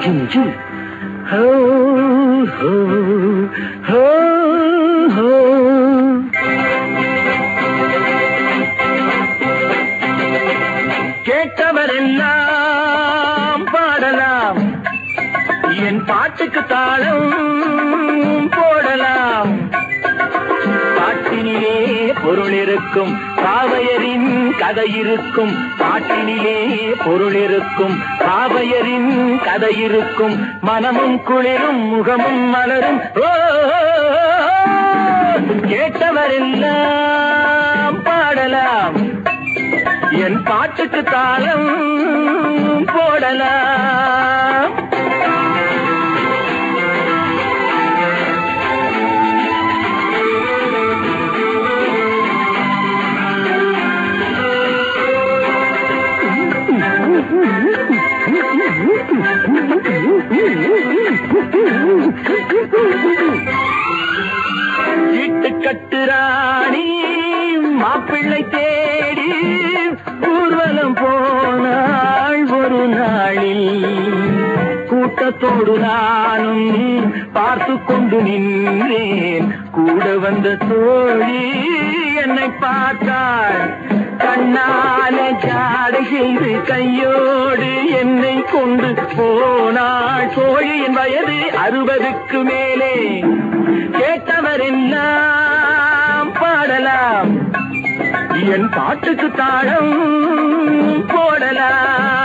Gym gym கேட்டவரெல்லாம் பாடலாம். என் பாட்டுக்கு தாளம் போடலாம். பாட்டினிலே பொருள் இருக்கும். காவையரின் கதை இருக்கும். பாட்டினிலே பொருள் இருக்கும். காவையரின் கதை இருக்கும். மனமும் குளிரும் முகமும் மலரும். கேட்டவரெல்லாம் பாடலாம். என் பாட்டுக்கு தாளம் வீட்டு கட்டுராணி மாப்பிள்ளை தேடி ஊர்வலம் போனாள் ஒரு நாளில். கூட்டத்தோடு நானும் பார்த்து கொண்டு நின்றேன். கூட வந்த தோழி என்னை பார்த்தாள். கண்ணால ஜாடுகிறது கையோடு என்னை கொண்டு போனாள். கோழியின் வயது அறுபதுக்கு மேலே. கேட்டவரெல்லாம் பாடலாம். என் பாட்டுக்கு தாழம் போடலாம்.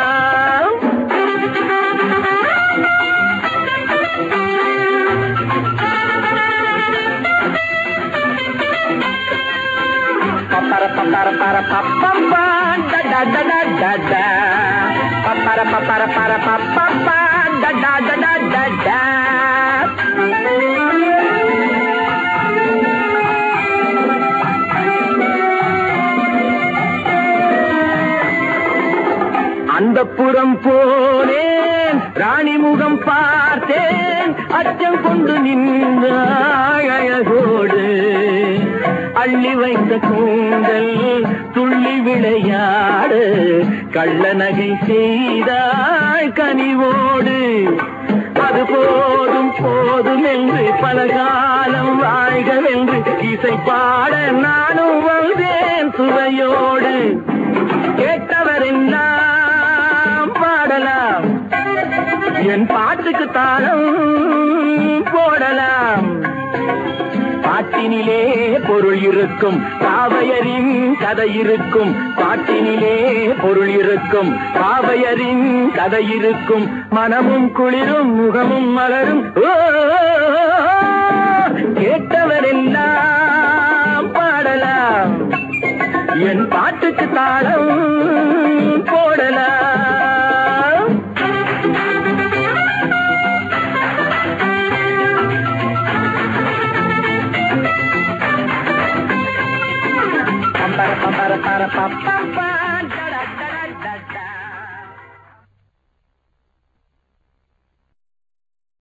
பப்பர பப்பர பர பப்பப்பா டா டா டா டா டா டா பப்பர பப்பர பர பப்பப்பா டா டா டா டா டா டா அந்த புறம் போனேன் ராணி முகம் பார்த்தேன் அச்சம் கொண்டு நின்றாள் அழகோடு. அள்ளி வைத்த கூந்தல் துள்ளி விளையாடு. கள்ள நகை செய்தாள் கனிவோடு. அது போதும் போதும் என்று பல காலம் வாழ்கவென்று இசை பாட நானும் வந்தேன் சுவையோடு. கேட்டவரெல்லாம் பாடலாம். என் பாட்டுக்கு தாளம் போடலாம். பாட்டினிலே பொருள் இருக்கும். காவையரின் கதை இருக்கும். பாட்டினிலே பொருள் இருக்கும். காவையரின் கதை இருக்கும். மனமும் குளிரும் முகமும் மலரும். கேட்டவரெல்லாம் up.